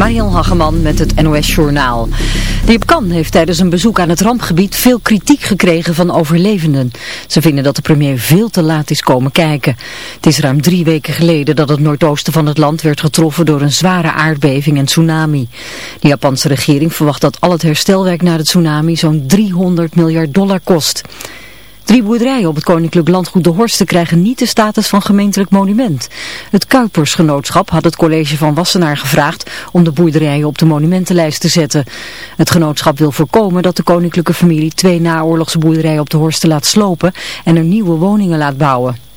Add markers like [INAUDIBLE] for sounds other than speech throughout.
Mariel Hageman met het NOS Journaal. De Japan heeft tijdens een bezoek aan het rampgebied veel kritiek gekregen van overlevenden. Ze vinden dat de premier veel te laat is komen kijken. Het is ruim drie weken geleden dat het noordoosten van het land werd getroffen door een zware aardbeving en tsunami. De Japanse regering verwacht dat al het herstelwerk na de tsunami zo'n 300 miljard dollar kost. Drie boerderijen op het koninklijk landgoed De Horsten krijgen niet de status van gemeentelijk monument. Het Kuipersgenootschap had het college van Wassenaar gevraagd om de boerderijen op de monumentenlijst te zetten. Het genootschap wil voorkomen dat de koninklijke familie twee naoorlogse boerderijen op De Horsten laat slopen en er nieuwe woningen laat bouwen.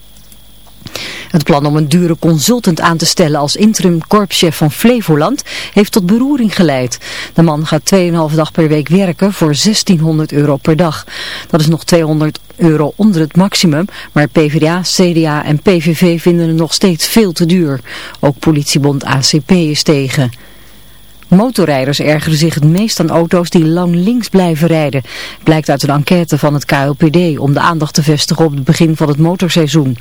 Het plan om een dure consultant aan te stellen als interim korpschef van Flevoland heeft tot beroering geleid. De man gaat 2,5 dag per week werken voor 1600 euro per dag. Dat is nog 200 euro onder het maximum, maar PvdA, CDA en PVV vinden het nog steeds veel te duur. Ook politiebond ACP is tegen. Motorrijders ergeren zich het meest aan auto's die lang links blijven rijden. Blijkt uit een enquête van het KLPD om de aandacht te vestigen op het begin van het motorseizoen.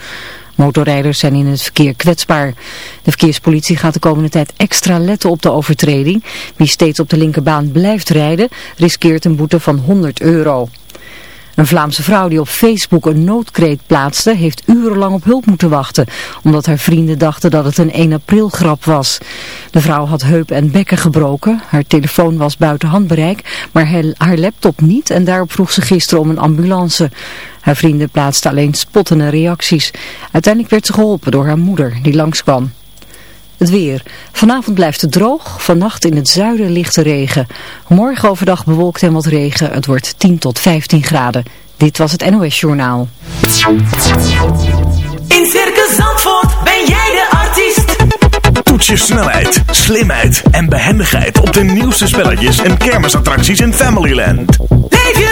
Motorrijders zijn in het verkeer kwetsbaar. De verkeerspolitie gaat de komende tijd extra letten op de overtreding. Wie steeds op de linkerbaan blijft rijden, riskeert een boete van 100 euro. Een Vlaamse vrouw die op Facebook een noodkreet plaatste, heeft urenlang op hulp moeten wachten, omdat haar vrienden dachten dat het een 1 april grap was. De vrouw had heup en bekken gebroken, haar telefoon was buiten handbereik, maar haar laptop niet en daarop vroeg ze gisteren om een ambulance. Haar vrienden plaatsten alleen spottende reacties. Uiteindelijk werd ze geholpen door haar moeder, die langskwam. Het weer. Vanavond blijft het droog. Vannacht in het zuiden lichte regen. Morgen overdag bewolkt en wat regen. Het wordt 10 tot 15 graden. Dit was het NOS Journaal. In Circus Zandvoort ben jij de artiest. Toets je snelheid, slimheid en behendigheid op de nieuwste spelletjes en kermisattracties in Familyland. Leef je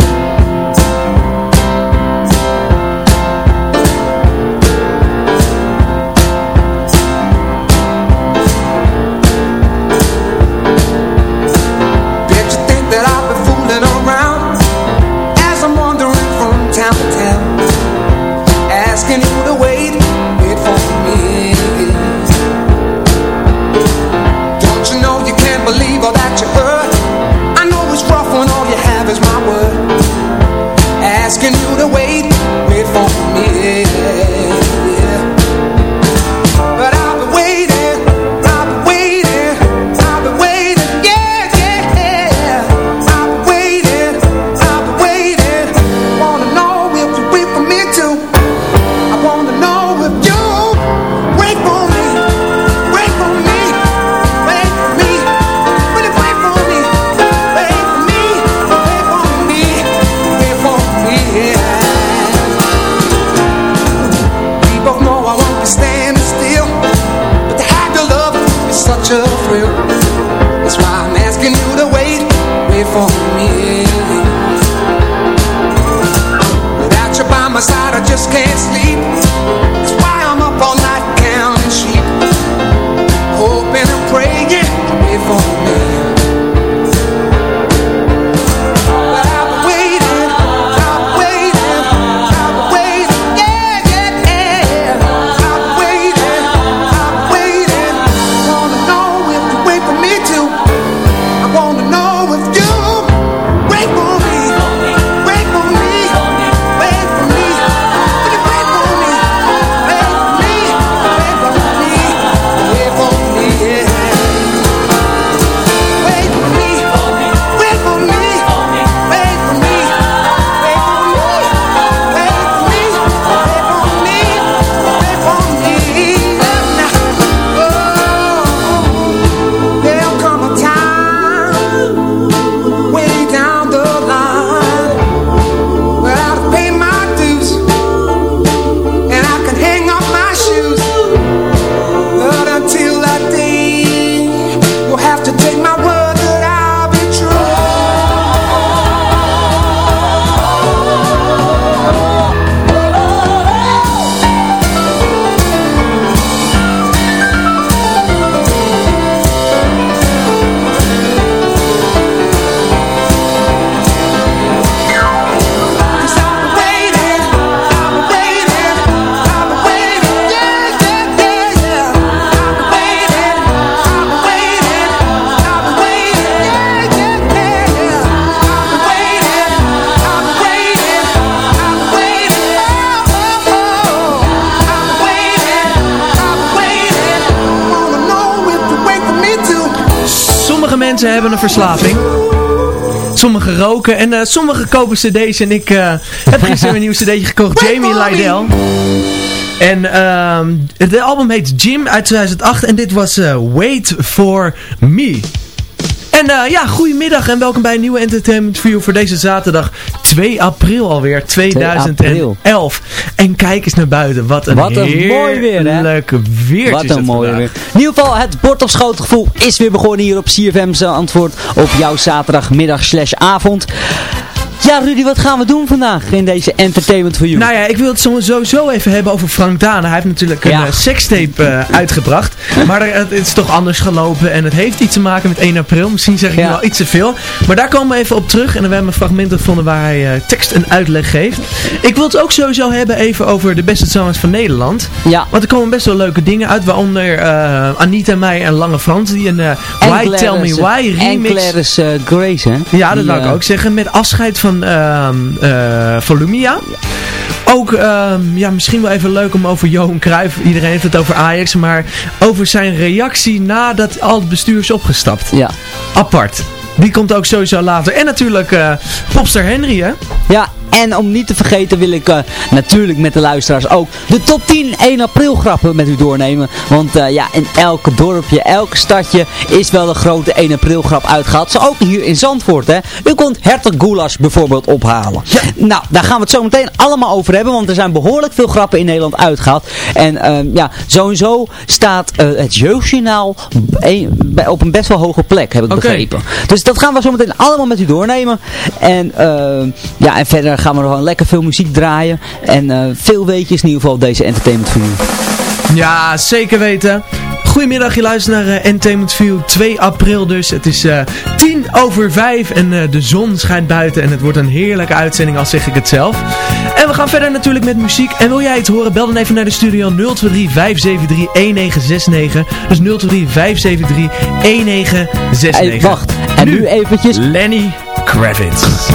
Verslaving. Sommigen roken en eh, sommigen kopen cd's. En ik eh, heb gisteren een nieuw cd'tje gekocht. Jamie Lydell. En ehm het album heet Jim uit 2008. En dit was eh, Wait For Me. En ja, goedemiddag en welkom bij een nieuwe Entertainment View voor deze zaterdag 2 april alweer, 2011. En kijk eens naar buiten, wat een, Wat een mooi weer, hè? heerlijk weertje Wat een vandaag. weer. In ieder geval, het bord of schootgevoel is weer begonnen hier op CFM's antwoord op jouw zaterdagmiddag slash avond. Ja, Rudy, wat gaan we doen vandaag in deze Entertainment for You? Nou ja, ik wil het sowieso even hebben over Frank Dane. Hij heeft natuurlijk een Ja. eh, sekstape eh, uitgebracht. Maar er- het, is toch anders gelopen. En het heeft iets te maken met 1 april. Misschien zeg ik Ja. nu wel iets te veel. Maar daar komen we even op terug. En we hebben een fragment gevonden waar hij eh, tekst en uitleg geeft. Ik wil het ook sowieso hebben even over de beste songs van Nederland. ja, Want er komen best wel leuke dingen uit. Waaronder Anita Meijer en Lange Frans. Die een Why Tell Me Why En remix... Gladys eh, Grace, hè? Ja, dat Die, wou ik ook zeggen. Met afscheid van ehm eh, Volumia. Ook, ehm, ja, misschien wel even leuk om over Johan Cruijff, iedereen heeft het over Ajax, maar over zijn reactie nadat al het bestuur is opgestapt. Ja. Apart. Die komt ook sowieso later. En natuurlijk eh Popster Henry, hè? Ja, en om niet te vergeten wil ik eh, natuurlijk met de luisteraars ook de top 10 1 april grappen met u doornemen. Want eh, ja, in elke dorpje, elke stadje is wel een grote 1 april grap uitgehaald. Zo ook hier in Zandvoort, hè. U kunt Hertog Goulash bijvoorbeeld ophalen. Nou, daar gaan we het zo meteen allemaal over hebben, want er zijn behoorlijk veel grappen in Nederland uitgehaald. En ehm, ja, sowieso staat eh, het jeugdjournaal op een best wel hoge plek, heb ik begrepen. Dus dat gaan we zo meteen allemaal met u doornemen. En, ehm, ja, en verder gaan we gewoon lekker veel muziek draaien. En eh, veel weetjes in ieder geval op deze Entertainment u. Ja, zeker weten. Goedemiddag, je luistert naar eh, Entertainment View 2 april dus. Het is eh 10 over 5 en de zon schijnt buiten en het wordt een heerlijke uitzending, al zeg ik het zelf. En we gaan verder natuurlijk met muziek. En wil jij het horen, bel dan even naar de studio 023 573 1969. Dus 023 573 1969. Hey, wacht, en nu eventjes... Lenny Kravitz.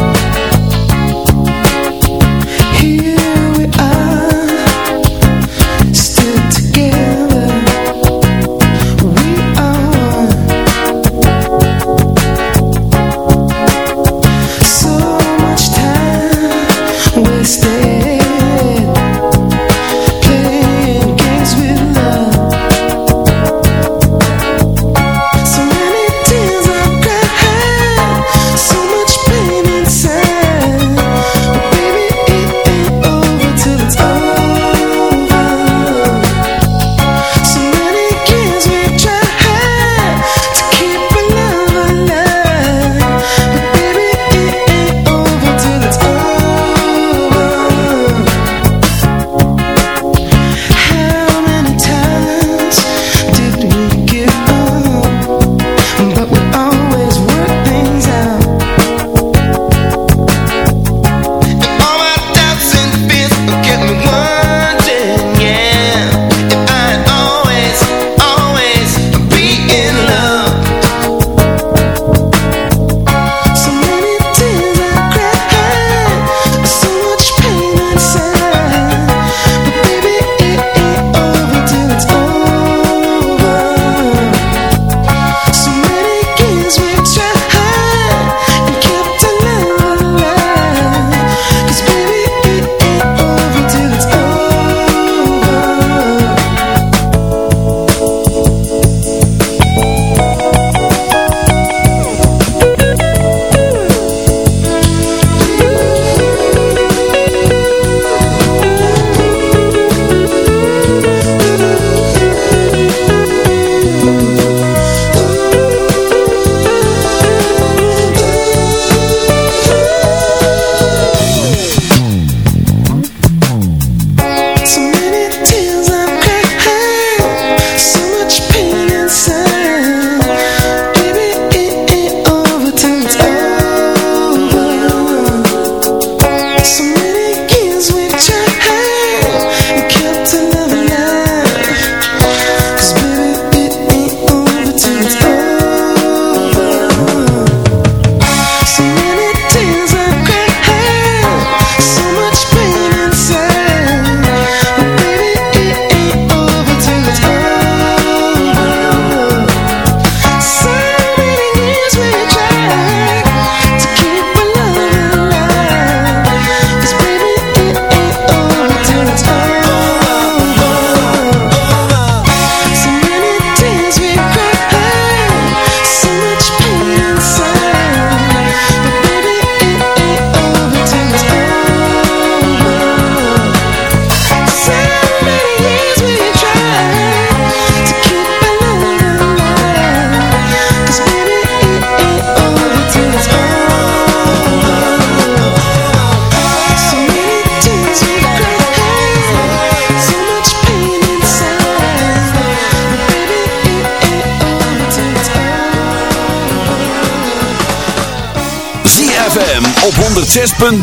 6.9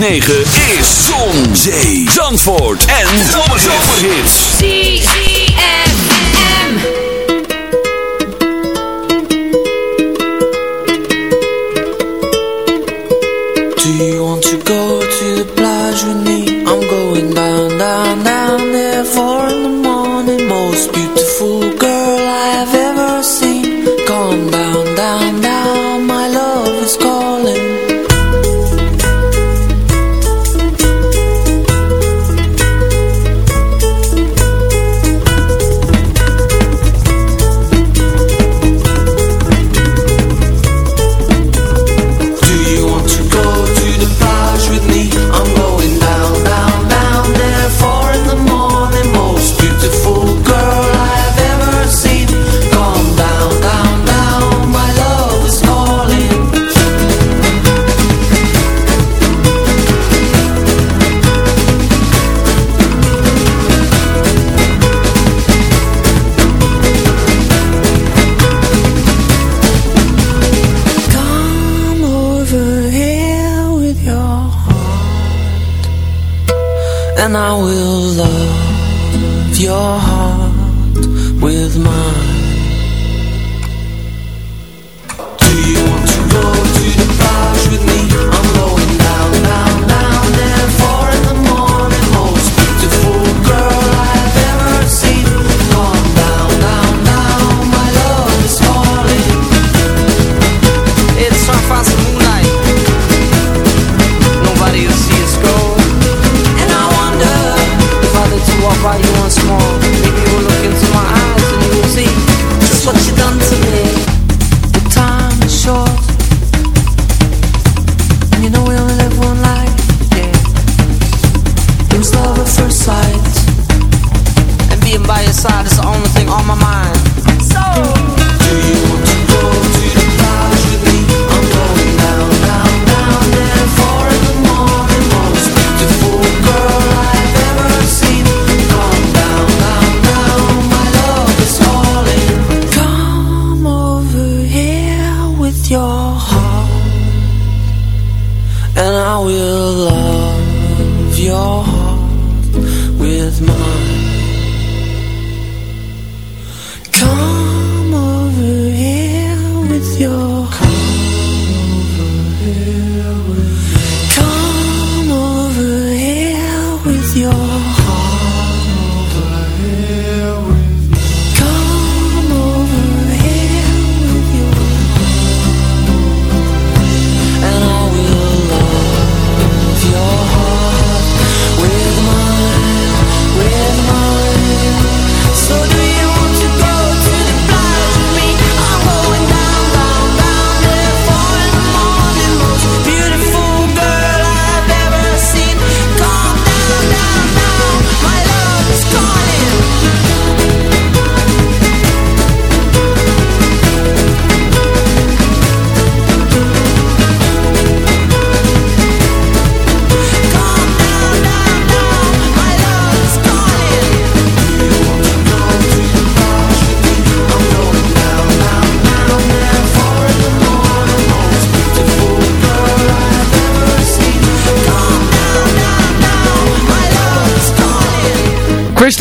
is Zon, Zee, Zandvoort en Zomerhits. ZFM. Do you want to go to the plage with me? I'm going down, down, down there for in the morning. Most beautiful girl I have ever seen. Come down, down, down. My love is calling.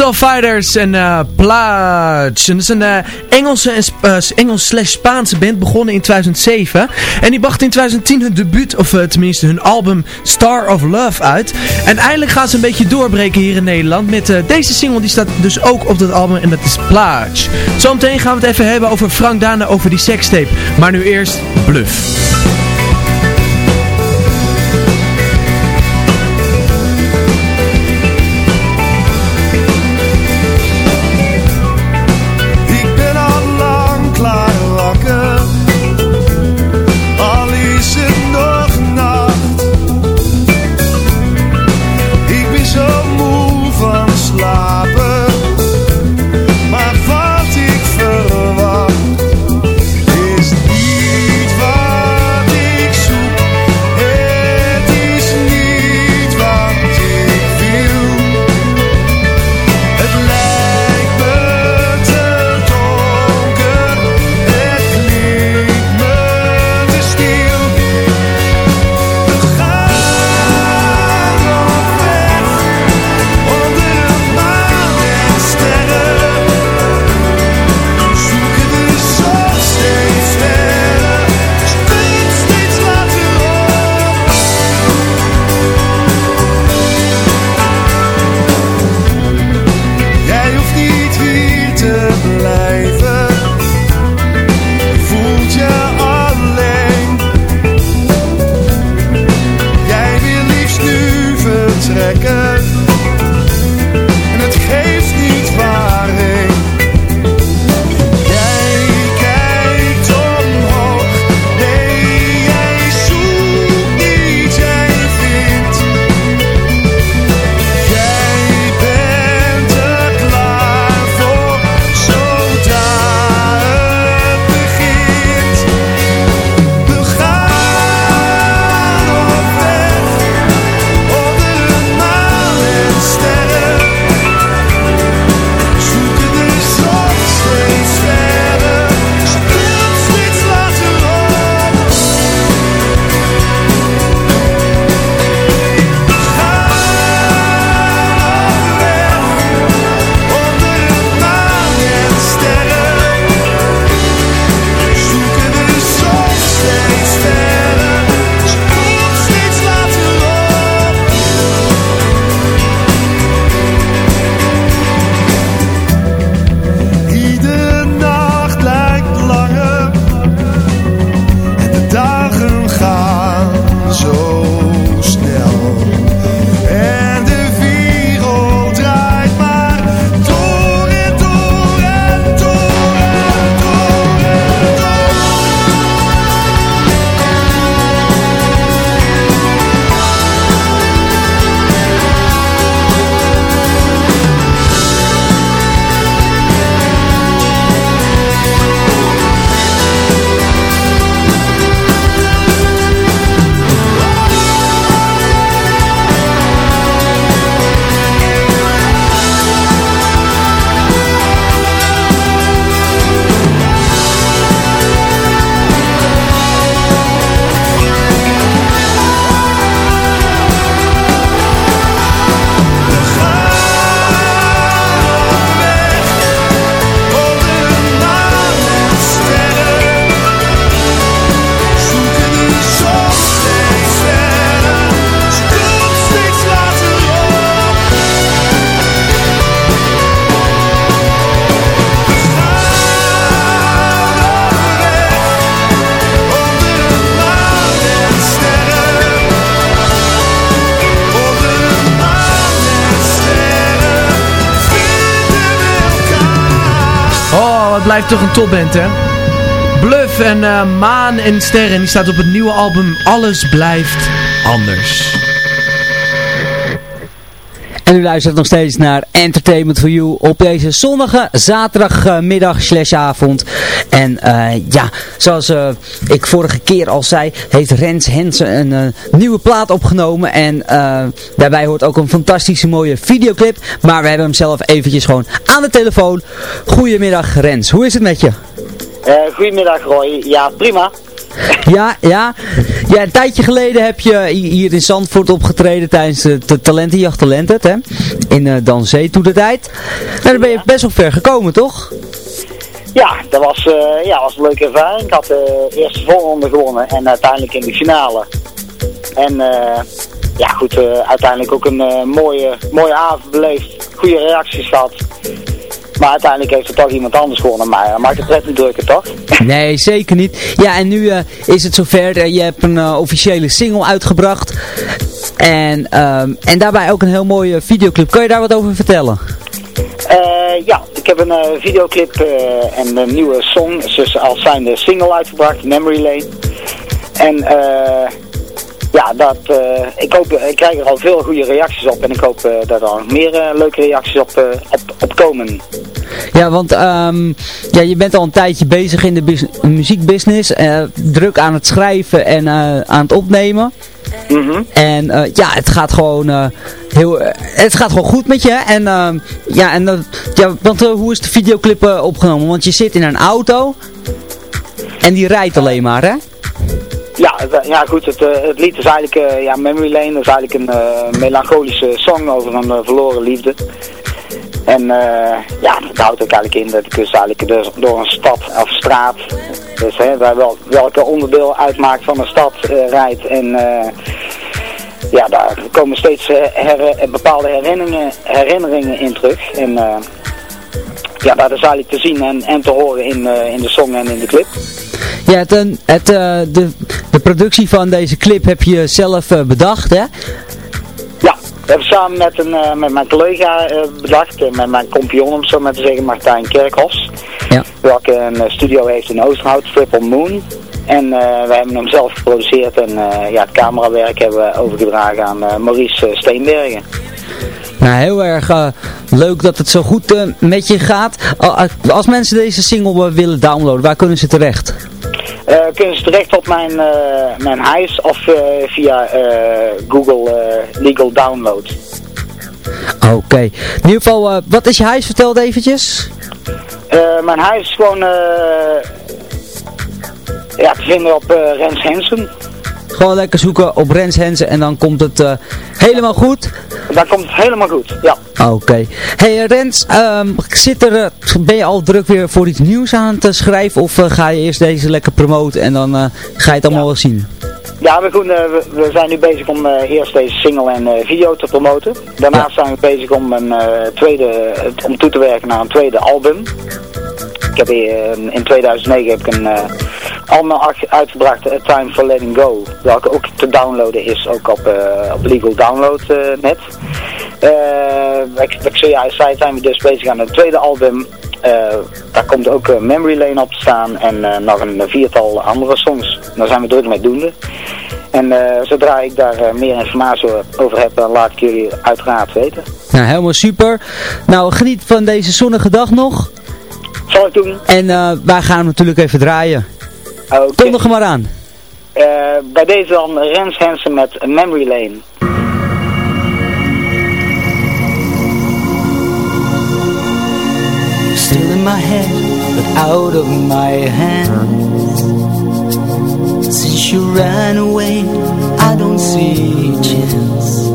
Crystal Fighters en eh, uh, Plaats. En dat is een eh, Engelse en eh, Engels slash Spaanse band begonnen in 2007. En die bracht in 2010 hun debuut, of tenminste hun album Star of Love uit. En eindelijk gaan ze een beetje doorbreken hier in Nederland met deze single. Die staat dus ook op dat album en dat is Plaats. Zometeen gaan we het even hebben over Frank Dana over die sextape. Maar nu eerst Bluff. Nou, het blijft toch een topband, hè? Bluff en eh, Maan en Sterren, die staat op het nieuwe album Alles Blijft Anders. En u luistert nog steeds naar Entertainment for You op deze zonnige zaterdagmiddag slash avond. En eh, ja, zoals eh, ik vorige keer al zei, heeft Rens Hensen een eh, nieuwe plaat opgenomen. En daarbij hoort ook een fantastische mooie videoclip. Maar we hebben hem zelf eventjes gewoon aan de telefoon. Goedemiddag Rens, hoe is het met je? Goedemiddag Roy, ja prima. Ja, ja. Ja, een tijdje geleden heb je hier in Zandvoort opgetreden tijdens de Talentenjacht Talented, hè? In uh, Danzee toen de tijd. Nou, dan ben je best wel ver gekomen, toch? Ja, dat was, uh, ja, was een leuke ervaring. Ik had de eerste voorronde gewonnen en uiteindelijk in de finale. En uh, ja goed, uiteindelijk ook een mooie, mooie avond beleefd. Goede reacties gehad. Maar uiteindelijk heeft er toch iemand anders gewonnen. Maar maakt het pret niet toch? [LAUGHS] Nee, zeker niet. Ja, en nu uh, is het zover. Uh, je hebt een uh, officiële single uitgebracht. En, um, en daarbij ook een heel mooie videoclip. Kan je daar wat over vertellen? ja, ik heb een videoclip en een nieuwe song. Dus als zijn de single uitgebracht, Memory Lane. En eh ja, dat, uh, ik, hoop, ik krijg er al veel goede reacties op en ik hoop uh, dat er nog meer uh, leuke reacties op, op, op komen. Ja, want um, ja, je bent al een tijdje bezig in de muziekbusiness, druk aan het schrijven en aan het opnemen. Mm -hmm. En ja, het gaat gewoon heel, het gaat gewoon goed met je. En ja, en ja, want hoe is de videoclip opgenomen? Want je zit in een auto en die rijdt alleen maar, hè? Ja, het, ja goed, het, het lied is eigenlijk, uh, ja, Memory Lane is eigenlijk een melancholische song over een verloren liefde. En ja, het houdt ook eigenlijk in dat ik dus eigenlijk dus door een stad of straat, dus hè, waar wel, welke onderdeel uitmaakt van een stad rijdt en ja, daar komen steeds her, bepaalde herinneringen, herinneringen in terug. En ja, dat is eigenlijk te zien en, en te horen in, in de song en in de clip. Ja, het, het, de, de productie van deze clip heb je zelf uh, bedacht, hè? Ja, we hebben samen met, een, uh, met mijn collega bedacht, met mijn compagnon om zo maar te zeggen, Martijn Kerkhofs. Ja. Welke een studio heeft in Oosterhout, Triple Moon. En we hebben hem zelf geproduceerd en ja, het camerawerk hebben we overgedragen aan Maurice Steenbergen. Nou, heel erg leuk dat het zo goed met je gaat. Als mensen deze single willen downloaden, waar kunnen ze terecht? Kunnen ze terecht op mijn, mijn huis of via Google Legal Download. Oké. Okay. In ieder geval, wat is je huis? Vertel het eventjes. mijn huis is gewoon ja, te vinden op Rens Hensen. Gewoon lekker zoeken op Rens Hensen en dan komt het uh, helemaal goed. Dan komt het helemaal goed, ja. Oké. Okay. Hey Rens, um, zit er, ben je al druk weer voor iets nieuws aan te schrijven of uh, ga je eerst deze lekker promoten en dan uh, ga je het allemaal ja. wel zien? Ja, we, doen, we, we, zijn nu bezig om eerst deze single en video te promoten. Daarnaast ja. zijn we bezig om, een, tweede, om toe te werken naar een tweede album. Ik heb in 2009 heb ik een allemaal uitgebracht Time for Letting Go. Welke ook te downloaden is, ook op, uh, op Legal Download uh, net. Uh, ik, ik zojuist zei, zijn we dus bezig aan een tweede album. daar komt ook Memory Lane op te staan en nog een viertal andere songs. Daar zijn we druk mee doende. En zodra ik daar meer informatie over heb, dan laat ik jullie uiteraard weten. Nou, helemaal super. Nou, geniet van deze zonnige dag nog. Zal ik doen. En wij gaan hem natuurlijk even draaien. Okay. Kom nog maar aan. Uh, bij deze dan Rens Hansen met Memory Lane. Still in my head, but out of my hands. Since you ran away, I don't see a chance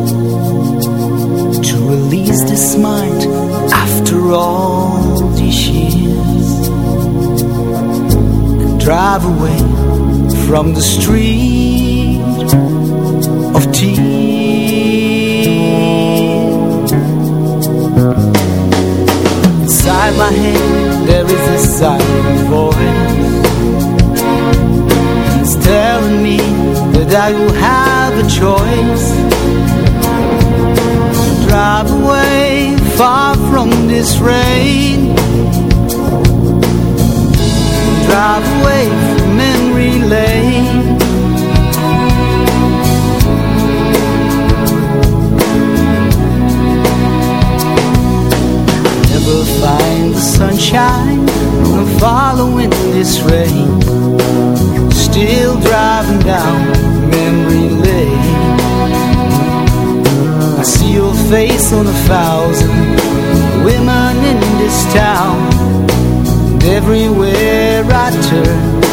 to release this mind after all these years drive away from the street of tears. Inside my head there is a silent voice It's telling me that I will have a choice. Drive away far from this rain drive away from memory lane. I'll Never find the sunshine I'm following this rain. Still driving down memory lane. I see your face on a thousand women in this town. Everywhere Writer.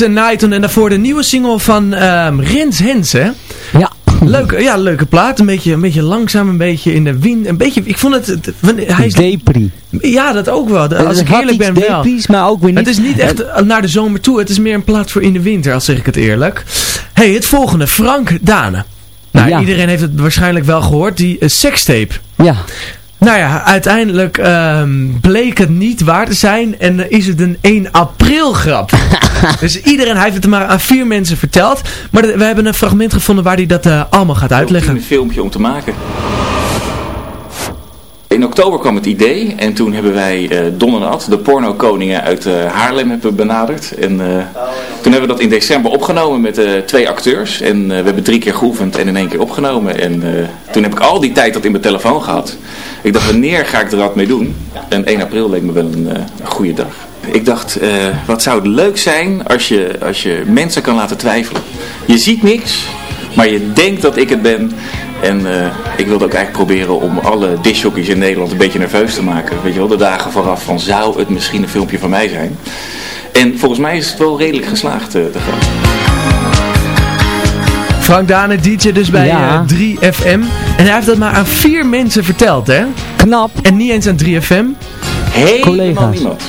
Night en daarvoor de nieuwe single van um, Rens Hensen. Ja. Leuke, ja, leuke plaat. Een beetje, een beetje langzaam, een beetje in de wind. Een beetje, ik vond het... hij is, Depri. Ja, dat ook wel. Als ik eerlijk ben wel. Depri's, maar ook weer niet. Het is niet echt naar de zomer toe. Het is meer een plaat voor in de winter, als zeg ik het eerlijk. hey, het volgende. Frank Dane. Nou, Ja. iedereen heeft het waarschijnlijk wel gehoord. Die uh, sekstape. Ja. Nou ja, uiteindelijk ehm, bleek het niet waar te zijn en is het een 1 april grap. [LAUGHS] dus iedereen hij heeft het maar aan vier mensen verteld. Maar we hebben een fragment gevonden waar hij dat eh, allemaal gaat uitleggen. Een filmpje om te maken. In oktober kwam het idee en toen hebben wij eh Don en Ad, de porno-koningen uit eh, Haarlem, hebben we benaderd. En eh, toen hebben we dat in december opgenomen met twee acteurs. En we hebben drie keer geoefend en in één keer opgenomen. En toen heb ik al die tijd dat in mijn telefoon gehad. Ik dacht, wanneer ga ik er wat mee doen? En 1 april leek me wel een, goede dag. Ik dacht, wat zou het leuk zijn als je, als je mensen kan laten twijfelen. Je ziet niks, maar je denkt dat ik het ben. En eh, ik wilde ook eigenlijk proberen om alle discjockeys in Nederland een beetje nerveus te maken. Weet je wel, de dagen vooraf van zou het misschien een filmpje van mij zijn. En volgens mij is het wel redelijk geslaagd eh, te gaan. Frank Dane, DJ dus bij Ja. eh, 3FM. En hij heeft dat maar aan vier mensen verteld, hè? Knap. En niet eens aan 3FM. Helemaal Collega's. niemand.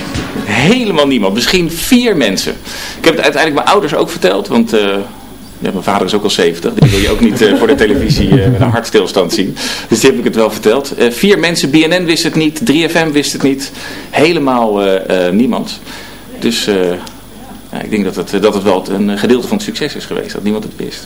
Helemaal niemand. Misschien vier mensen. Ik heb het uiteindelijk mijn ouders ook verteld, want eh, mijn vader is ook al 70. Die wil je ook niet eh, voor de televisie eh, met een hartstilstand zien. Dus die heb ik het wel verteld. Eh, vier mensen, BNN wist het niet, 3FM wist het niet. Helemaal niemand. Dus ja, ik denk dat het, dat het wel een gedeelte van het succes is geweest, dat niemand het wist.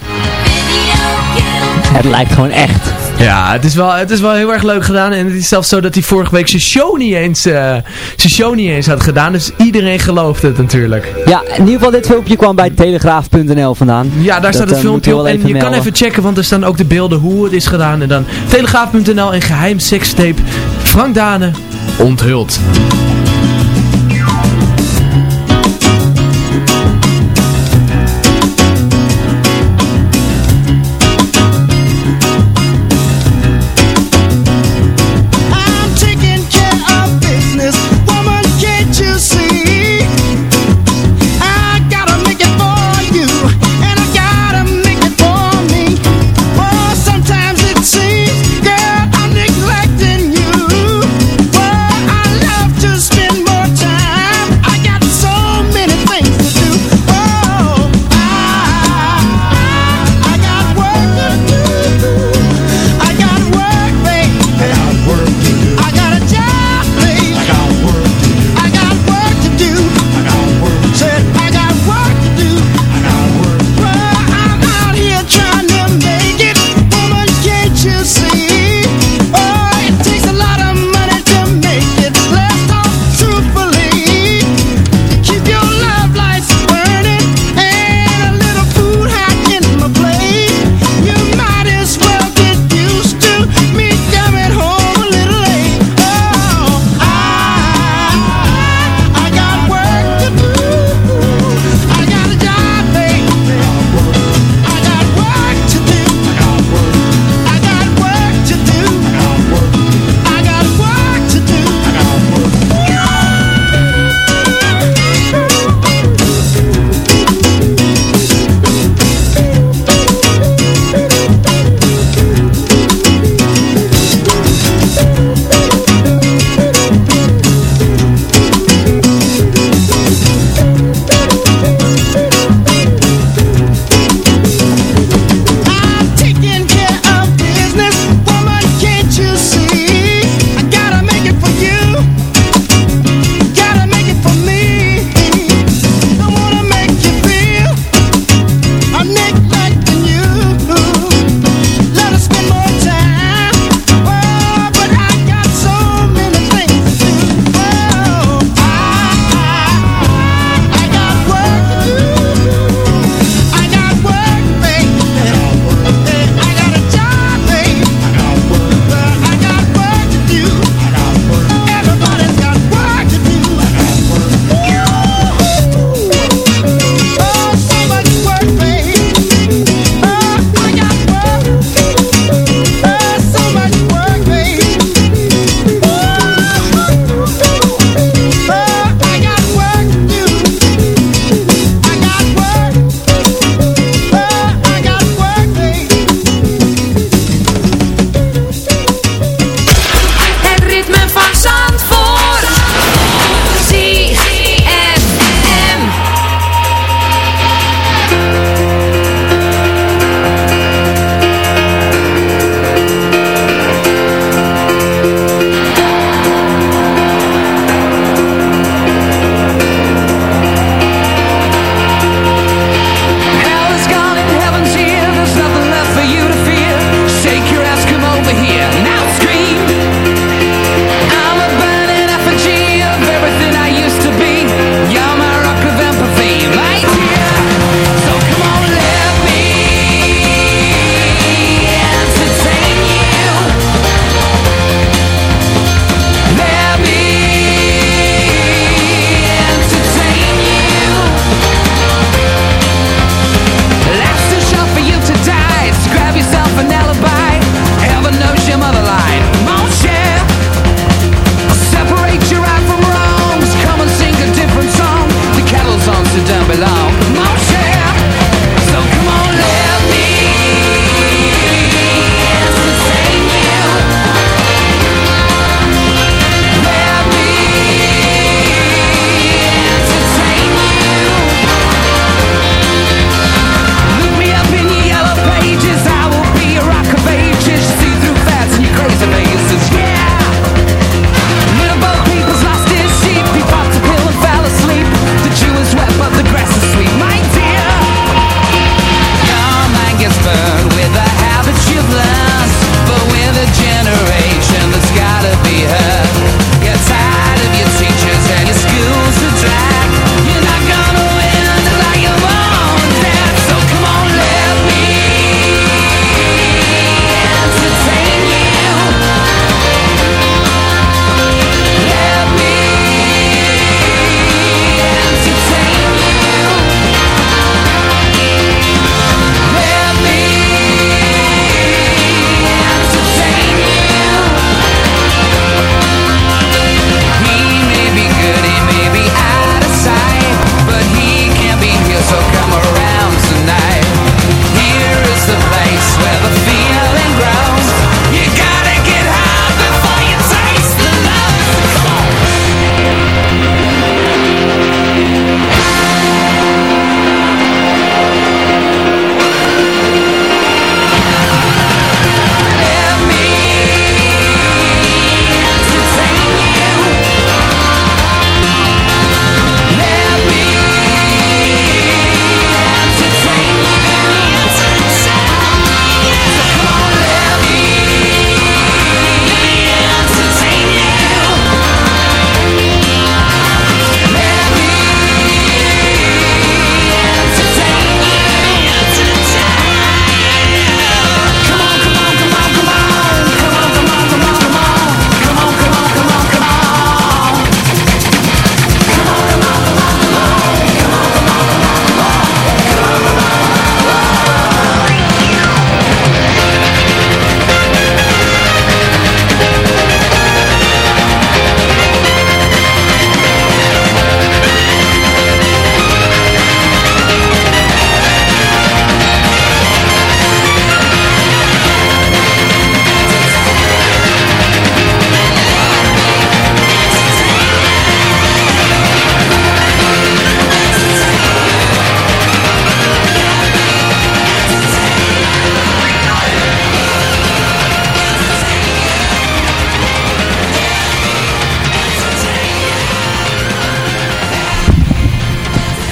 Het lijkt gewoon echt. Ja, het is, wel, het is wel heel erg leuk gedaan. En het is zelfs zo dat hij vorige week zijn show niet eens, eh, zijn show niet eens had gedaan. Dus iedereen gelooft het natuurlijk. Ja, in ieder geval dit filmpje kwam bij telegraaf.nl vandaan. Ja, daar Dat, staat het eh, filmpje op. En je kan even checken, want er staan ook de beelden hoe het is gedaan. En dan telegraaf.nl en geheim sekstape. Frank Dane onthult.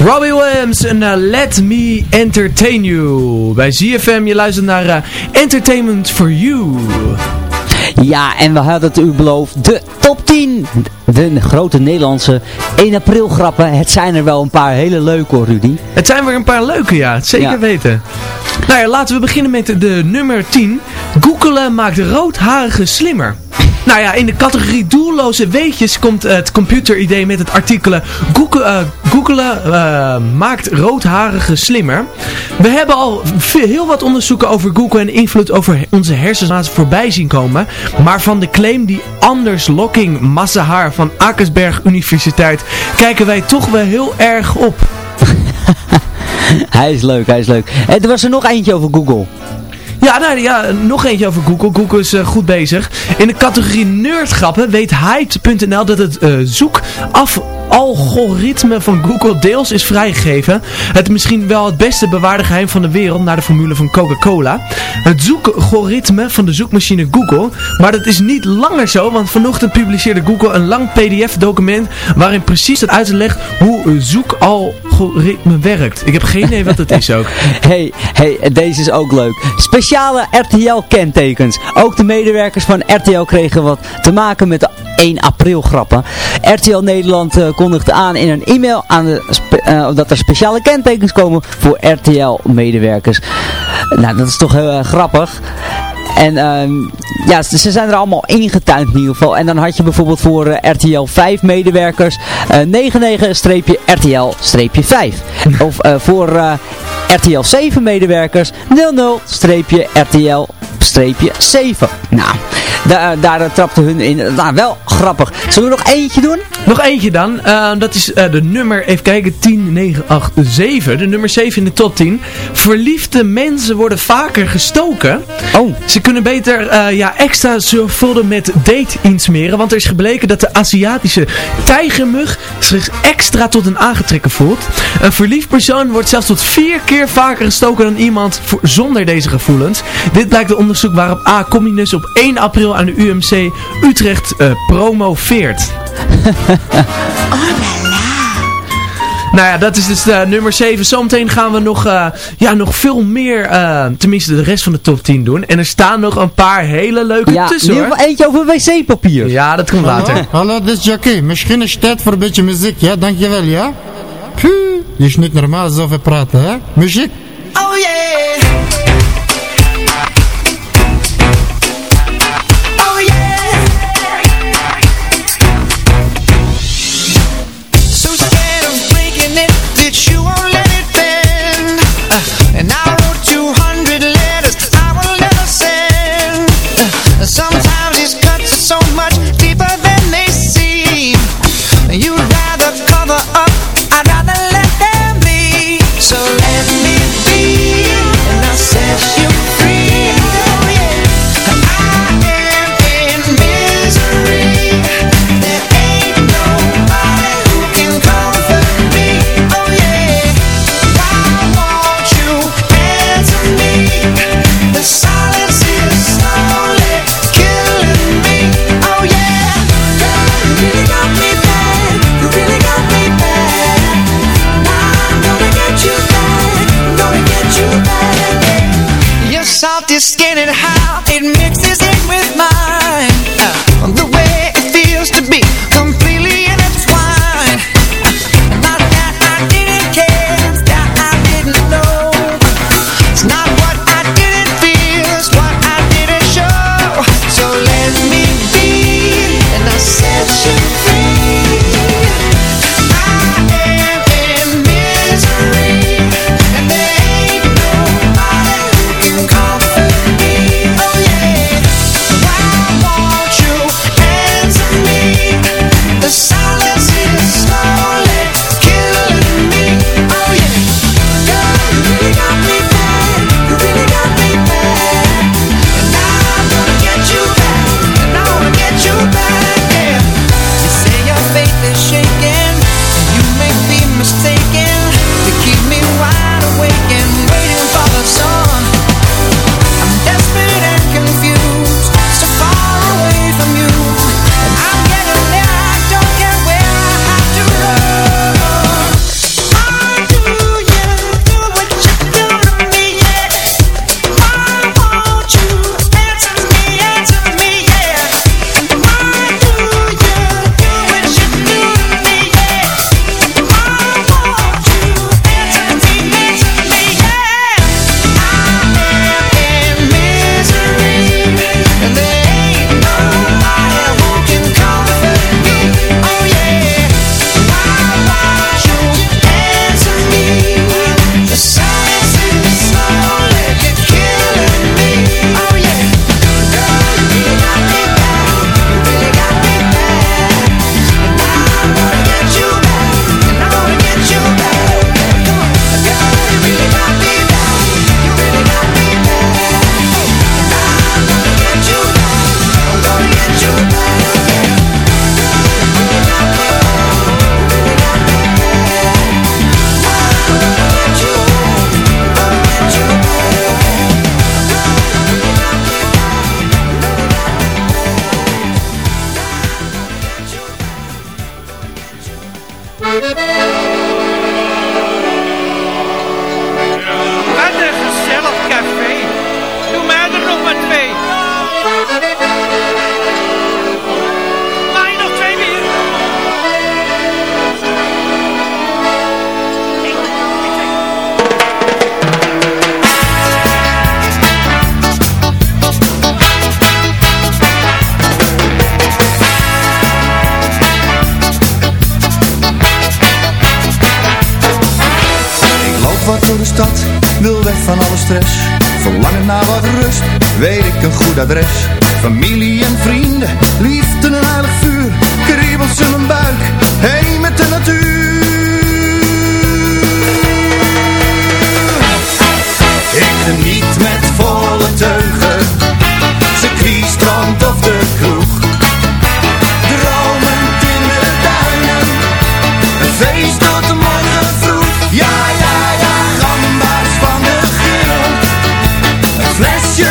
Robbie Williams en eh, Let Me Entertain You. Bij ZFM, je luistert naar eh, Entertainment for You. Ja, en we hadden het u beloofd. De top 10. De grote Nederlandse 1 april grappen. Het zijn er wel een paar hele leuke hoor, Rudy. Het zijn weer een paar leuke, ja. Zeker Ja. weten. Nou ja, laten we beginnen met de, de nummer 10. Googelen maakt roodharigen slimmer. Nou ja, in de categorie doelloze weetjes komt het computeridee met het artikelen Google, eh, Googelen eh, maakt roodharigen slimmer. We hebben al heel wat onderzoeken over Google en invloed over onze hersens voorbij zien komen. Maar van de claim die Anders Locking Massahar van Akersberg Universiteit kijken wij toch wel heel erg op. [LAUGHS] Hij is leuk, hij is leuk. En er was er nog eentje over Google. Ja, nou, ja, nog eentje over Google. Google is eh, goed bezig. In de categorie nerdgrappen weet Hype.nl dat het zoekaf-algoritme van Google deels is vrijgegeven. Het misschien wel het beste bewaarde geheim van de wereld naar de formule van Coca-Cola. Het zoekalgoritme van de zoekmachine Google. Maar dat is niet langer zo, want vanochtend publiceerde Google een lang pdf-document waarin precies het uitlegt hoe een zoekalgoritme werkt. Ik heb geen idee wat het is ook. [LAUGHS] Hey, hey, deze is ook leuk. Speciale RTL-kentekens. Ook de medewerkers van RTL kregen wat te maken met de 1 april grappen. RTL Nederland eh, kondigde aan in een e-mail aan de eh, dat er speciale kentekens komen voor RTL-medewerkers. Nou, dat is toch heel erg grappig. En ehm, ja, ze ze zijn er allemaal ingetuind in ieder geval. En dan had je bijvoorbeeld voor eh, RTL 5 medewerkers eh 99-RTL-5. [LAUGHS] of eh, voor RTL 7 medewerkers 00-RTL-7. Nou, daar, daar trapte hun in. Nou, wel grappig. Zullen we nog eentje doen? Nog eentje dan. Eh, dat is eh, de nummer, even kijken, 10, 9, 8, 7. De nummer 7 in de top 10. Verliefde mensen worden vaker gestoken. Oh. Ze kunnen beter eh, ja, extra zorgvuldig met date insmeren. Want er is gebleken dat de Aziatische tijgermug zich extra tot een aangetrekken voelt. Een verliefd persoon wordt zelfs tot vier keer vaker gestoken dan iemand voor- zonder deze gevoelens. Dit blijkt uit onderzoek waarop A. Communus op 1 april aan de UMC Utrecht eh, promoveert. Nou ja, dat is dus eh, nummer 7. Zometeen gaan we nog, eh, ja, nog veel meer, eh, tenminste de rest van de top 10 doen. En er staan nog een paar hele leuke Ja, in tussen ieder hoor. geval eentje over wc-papier. Ja, dat komt later. Hallo, hallo, dit is Jackie. Misschien is het tijd voor een beetje muziek, ja? Dankjewel, ja? Puh, je is niet normaal zoveel praten, hè? Muziek. Oh yeah.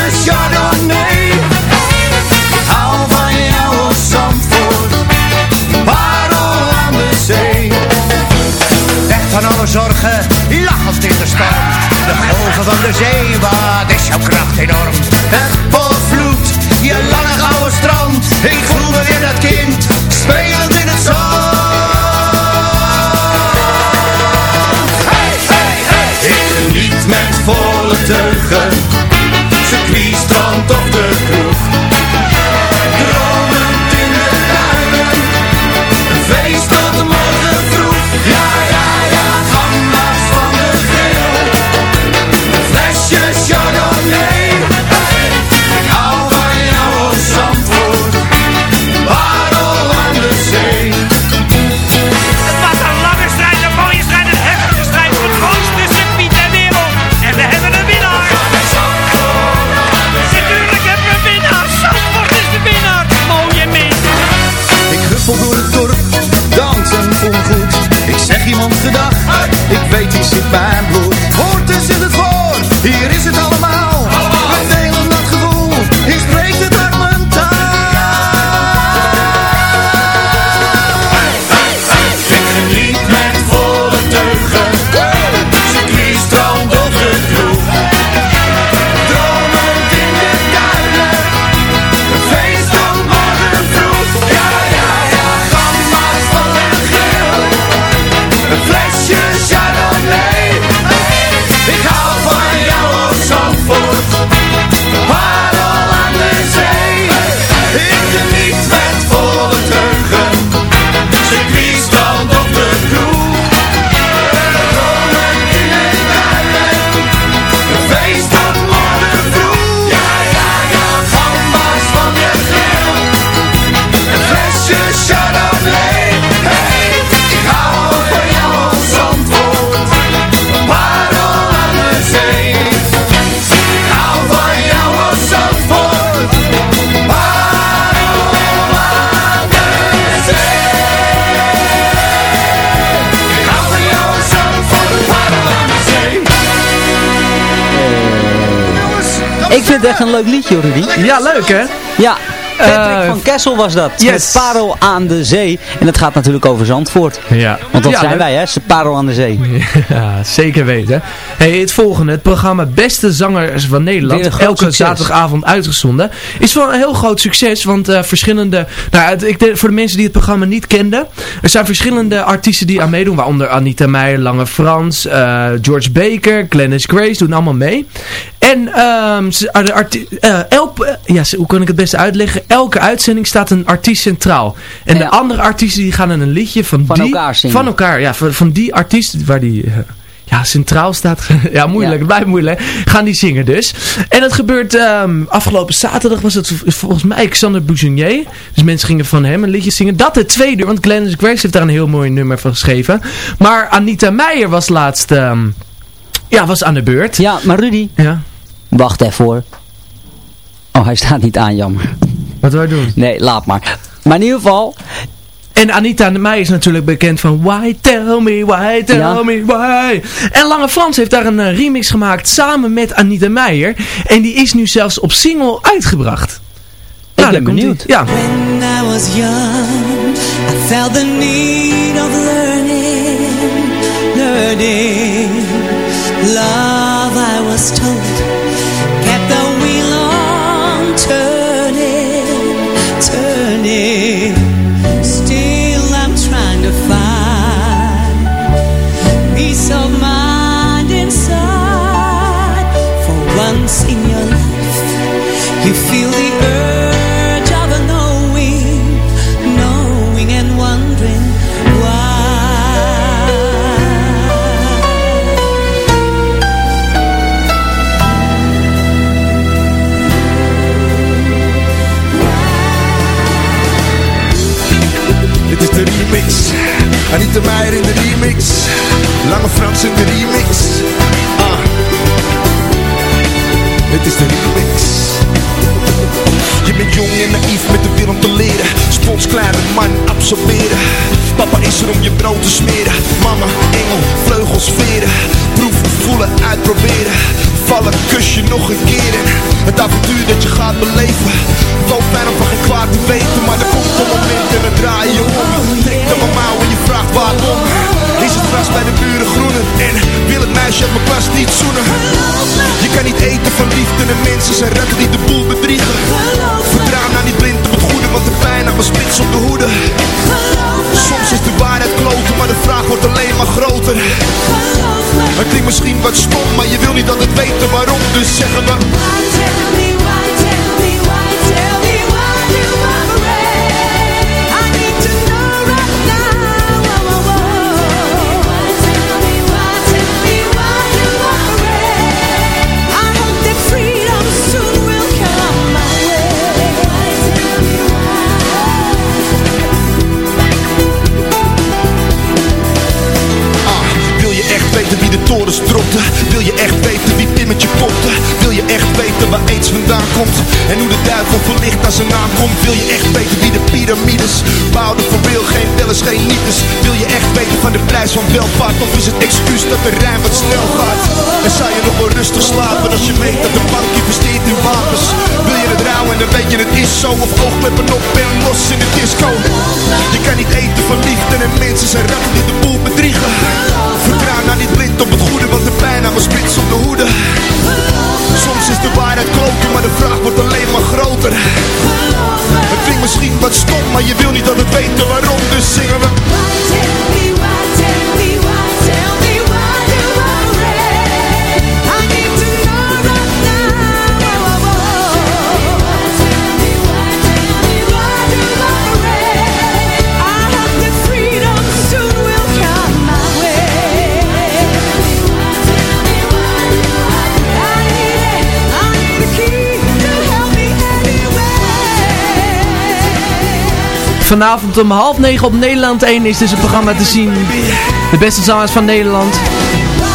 Flesje chardonnay. Ik hou van jou als Zandvoort. Parel aan de zee. Weg van alle zorgen, lachend in de storm. De golven van de zee, vind het echt een leuk liedje, Rudy. Ja, leuk hè? Ja, Patrick Eh, van Kessel was dat. yes. Met Parel aan de Zee. En het gaat natuurlijk over Zandvoort. Ja. Want dat Ja, zijn wij, hè? Ze Parel aan de Zee. [LAUGHS] Ja, zeker weten. Hey, het volgende, het programma Beste Zangers van Nederland, elke succes. zaterdagavond uitgezonden, is wel een heel groot succes, want eh, verschillende, nou, het- ik voor de mensen die het programma niet kenden, er zijn verschillende artiesten die aan meedoen, waaronder Anita Meijer, Lange Frans, eh, George Baker, Glennis Grace, doen allemaal mee. En ehm, ze- de eh, elk, eh, ja, hoe kan ik het beste uitleggen? Elke uitzending staat een artiest centraal. En de andere artiesten die gaan een liedje van, Van die, elkaar zingen. Van elkaar, ja, van, van die artiest waar die... eh, ja, centraal staat. [LAUGHS] ja, moeilijk. Het blijft moeilijk. Gaan die zingen dus. En dat gebeurt ehm, afgelopen zaterdag was het volgens mij Xander Bouzonier. Dus mensen gingen van hem een liedje zingen. Dat het tweede want Glennis Grace heeft daar een heel mooi nummer van geschreven. Maar Anita Meijer was laatst... ehm, ja, was aan de beurt. Ja, maar Rudy. Ja. Wacht even hoor. Oh, hij staat niet aan, jammer. Wat wij doen? Nee, laat maar. Maar in ieder geval... En Anita Meijer is natuurlijk bekend van Why Tell Me, Why Tell Ja. Me, Why. En Lange Frans heeft daar een eh, remix gemaakt samen met Anita Meijer. En die is nu zelfs op single uitgebracht. Nou, ben benieuwd. Ja. When I was young, I felt the need of learning. burning. Love, I was told, turning. Anita Meijer in de remix. Lange Frans in de remix. Ah. Dit is de remix. Je bent jong en naïef met de wil om te leren. Spons kleine man absorberen. Papa is er om je brood te smeren. Mama, engel, vleugels, veren. Proeven, voelen, uitproberen. Vallen, kus je nog een keer. Het avontuur dat je gaat beleven. Wel fijn om van geen kwaad te weten. Maar er komt een moment en dan draai je om. Vraagt waarom. Is het gras bij de buren groener? En wil het meisje uit mijn klas niet zoenen? Je kan niet eten van liefde en mensen zijn ratten die de boel bedriegen. Vertrouw nou niet blind op het goede, want de pijn aan mijn spits op de hoede. Soms is de waarheid kloten, maar de vraag wordt alleen maar groter. Het klinkt misschien wat stom, maar je wil niet dat het weten waarom, dus zeggen we. Of is het excuus dat de rijn wat snel gaat? En zou je nog wel rustig slapen als je weet dat de bank investeert in wapens? Wil je het rouwen en dan weet je het is zo? Of oogkleppen op en los in de disco? Je kan niet eten van liefde en mensen zijn ratten die de boel bedriegen. Vertrouw nou niet blind op het goede, want de pijn aan mijn spits op de hoede. Soms is de waarheid kloten, maar de vraag wordt alleen maar groter. Het klinkt misschien wat stom, maar je wil niet dat het weten waarom, dus zingen we Vanavond om half negen op Nederland 1 is dus het programma te zien. De beste zangers van Nederland.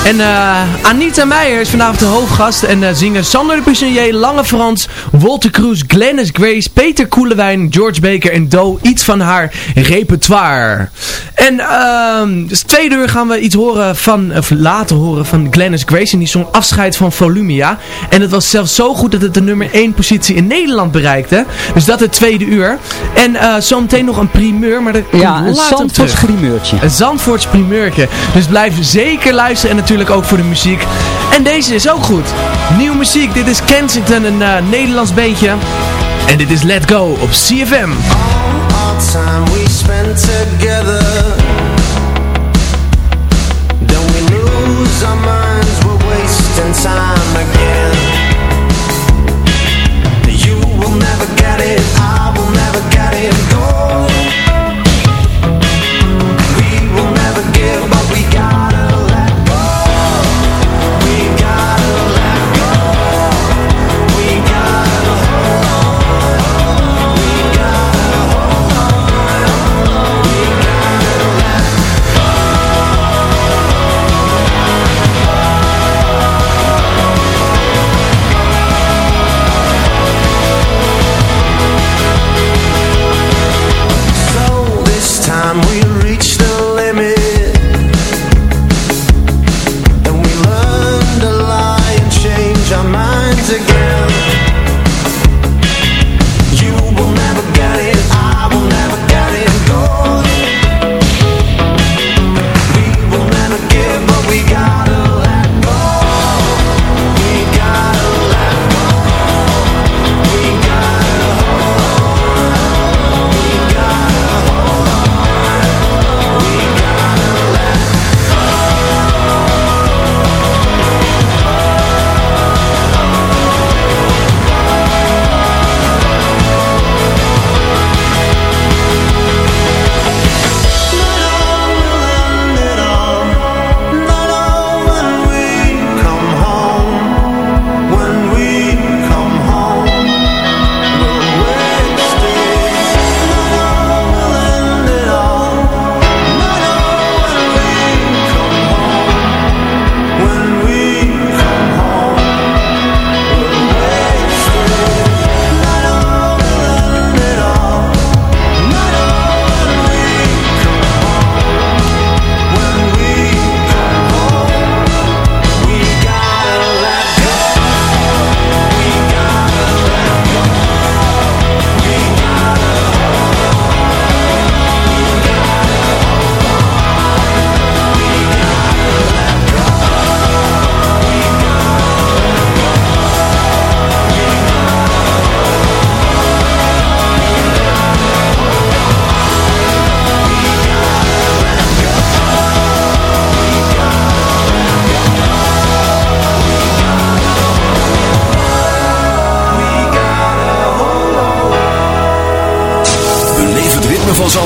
En eh, Anita Meijer is vanavond de hoofdgast. En uh, zingen Sander de Pisonier, Lange Frans, Walter Cruz, Glennis Grace, Peter Koelewijn, George Baker en Doe. Iets van haar repertoire. En ehm dus tweede uur gaan we iets horen van, of laten horen van Glennis Grace. En die zong Afscheid van Volumia. En het was zelfs zo goed dat het de nummer 1 positie in Nederland bereikte. Dus dat het tweede uur. En eh zometeen nog een primeur, maar dat Ja, komt een Zandvoorts primeurtje. Een Zandvoorts primeurtje. Dus blijf zeker luisteren en natuurlijk ook voor de muziek. En deze is ook goed. Nieuwe muziek. Dit is Kensington, een eh, Nederlands beentje. En dit is Let Go op CFM. Time we spent together. We lose our minds? We're wasting time again